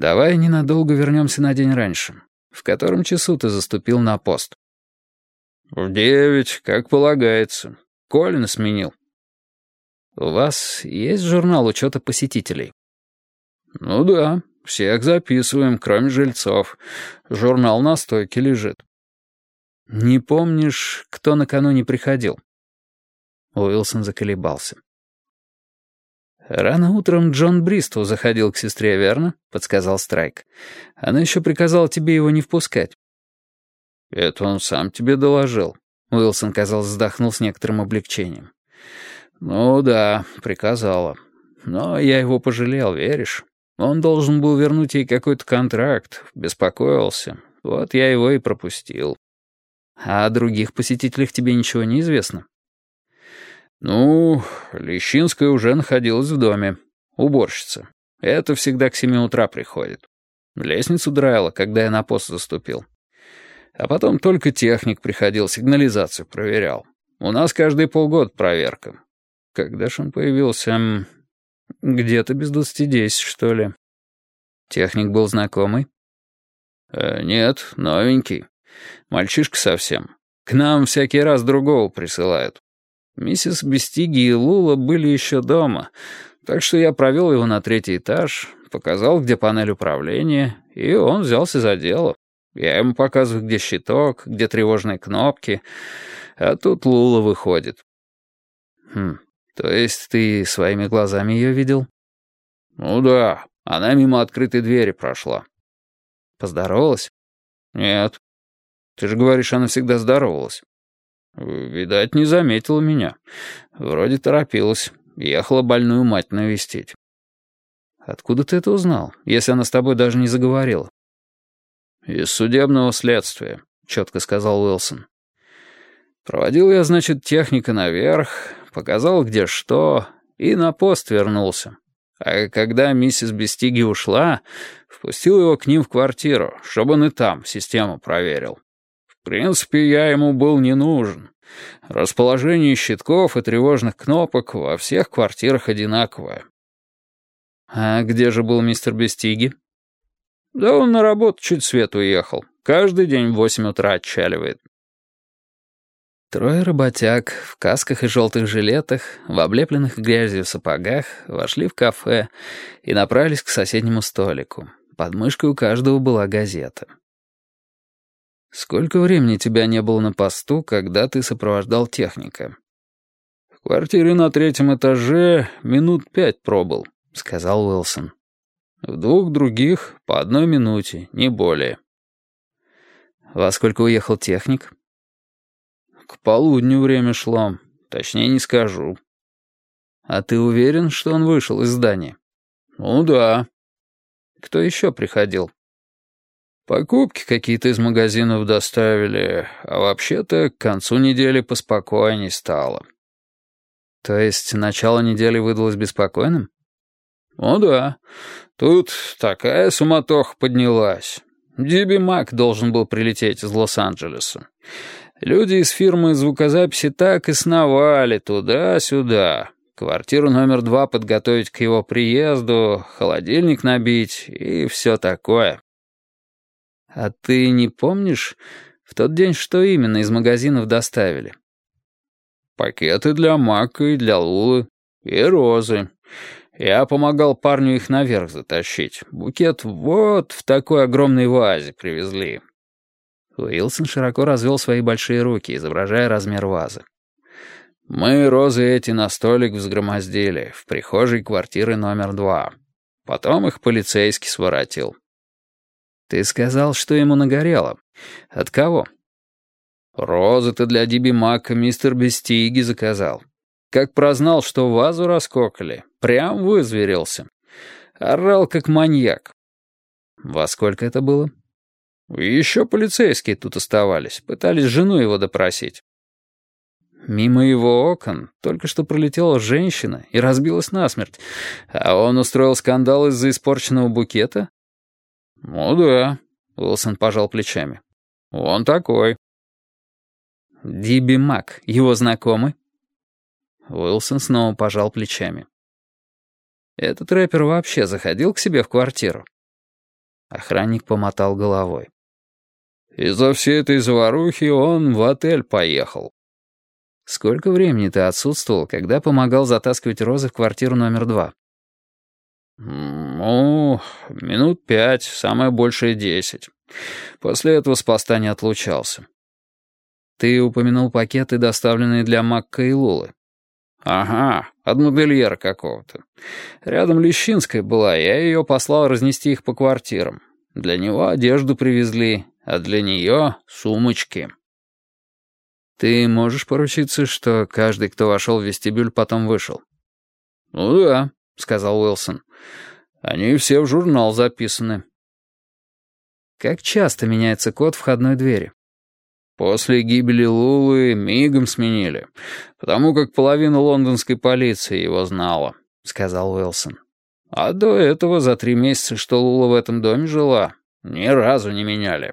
Давай ненадолго вернемся на день раньше. В котором часу ты заступил на пост? В девять, как полагается. Колин сменил. У вас есть журнал учета посетителей? Ну да, всех записываем, кроме жильцов. Журнал на стойке лежит. Не помнишь, кто накануне приходил? Уилсон заколебался. «Рано утром Джон Бристоу заходил к сестре, верно?» — подсказал Страйк. «Она еще приказала тебе его не впускать». «Это он сам тебе доложил», — Уилсон, казалось, вздохнул с некоторым облегчением. «Ну да, приказала. Но я его пожалел, веришь? Он должен был вернуть ей какой-то контракт, беспокоился. Вот я его и пропустил». «А о других посетителях тебе ничего не известно?» «Ну, Лещинская уже находилась в доме. Уборщица. Это всегда к семи утра приходит. Лестницу драила, когда я на пост заступил. А потом только техник приходил, сигнализацию проверял. У нас каждые полгода проверка. Когда ж он появился? Где-то без двадцати десять, что ли. Техник был знакомый? Э, нет, новенький. Мальчишка совсем. К нам всякий раз другого присылают. Миссис Бестиги и Лула были еще дома, так что я провел его на третий этаж, показал, где панель управления, и он взялся за дело. Я ему показываю, где щиток, где тревожные кнопки, а тут Лула выходит. Хм, то есть ты своими глазами ее видел? Ну да, она мимо открытой двери прошла. Поздоровалась? Нет. Ты же говоришь, она всегда здоровалась. Видать, не заметила меня. Вроде торопилась. Ехала больную мать навестить. Откуда ты это узнал, если она с тобой даже не заговорила? Из судебного следствия, четко сказал Уилсон. Проводил я, значит, техника наверх, показал, где что, и на пост вернулся. А когда миссис Бестиги ушла, впустил его к ним в квартиру, чтобы он и там систему проверил. В принципе, я ему был не нужен. Расположение щитков и тревожных кнопок во всех квартирах одинаковое. А где же был мистер Бестиги? Да он на работу чуть свет уехал. Каждый день в восемь утра отчаливает. Трое работяг в касках и желтых жилетах, в облепленных грязью сапогах, вошли в кафе и направились к соседнему столику. Под мышкой у каждого была газета. «Сколько времени тебя не было на посту, когда ты сопровождал техника?» «В квартире на третьем этаже минут пять пробыл», — сказал Уилсон. «В двух других по одной минуте, не более». «Во сколько уехал техник?» «К полудню время шло. Точнее не скажу». «А ты уверен, что он вышел из здания?» «Ну да». «Кто еще приходил?» Покупки какие-то из магазинов доставили, а вообще-то к концу недели поспокойней стало. То есть начало недели выдалось беспокойным? Ну да. Тут такая суматоха поднялась. Диби Мак должен был прилететь из Лос-Анджелеса. Люди из фирмы звукозаписи так и сновали туда-сюда. Квартиру номер два подготовить к его приезду, холодильник набить и все такое. «А ты не помнишь, в тот день что именно из магазинов доставили?» «Пакеты для Мака и для Лулы. И розы. Я помогал парню их наверх затащить. Букет вот в такой огромной вазе привезли». Уилсон широко развел свои большие руки, изображая размер вазы. «Мы розы эти на столик взгромоздили в прихожей квартиры номер два. Потом их полицейский своротил. «Ты сказал, что ему нагорело. От кого?» «Розы-то для Диби Мака мистер Бестиги заказал. Как прознал, что вазу раскокали, прям вызверился. Орал, как маньяк». «Во сколько это было?» «Еще полицейские тут оставались, пытались жену его допросить». Мимо его окон только что пролетела женщина и разбилась насмерть, а он устроил скандал из-за испорченного букета? «Ну да», — Уилсон пожал плечами. «Он такой». «Диби Мак, его знакомый?» Уилсон снова пожал плечами. «Этот рэпер вообще заходил к себе в квартиру?» Охранник помотал головой. «Из-за всей этой заварухи он в отель поехал». «Сколько времени ты отсутствовал, когда помогал затаскивать розы в квартиру номер два?» «Ну, минут пять, самое большее десять. После этого с поста не отлучался». «Ты упомянул пакеты, доставленные для Макка и Лулы». «Ага, от модельера какого-то. Рядом Лещинская была, я ее послал разнести их по квартирам. Для него одежду привезли, а для нее — сумочки». «Ты можешь поручиться, что каждый, кто вошел в вестибюль, потом вышел?» «Ну да», — сказал Уилсон. «Они все в журнал записаны». «Как часто меняется код входной двери?» После гибели Лулы мигом сменили, потому как половина лондонской полиции его знала», — сказал Уилсон. «А до этого за три месяца, что Лула в этом доме жила, ни разу не меняли».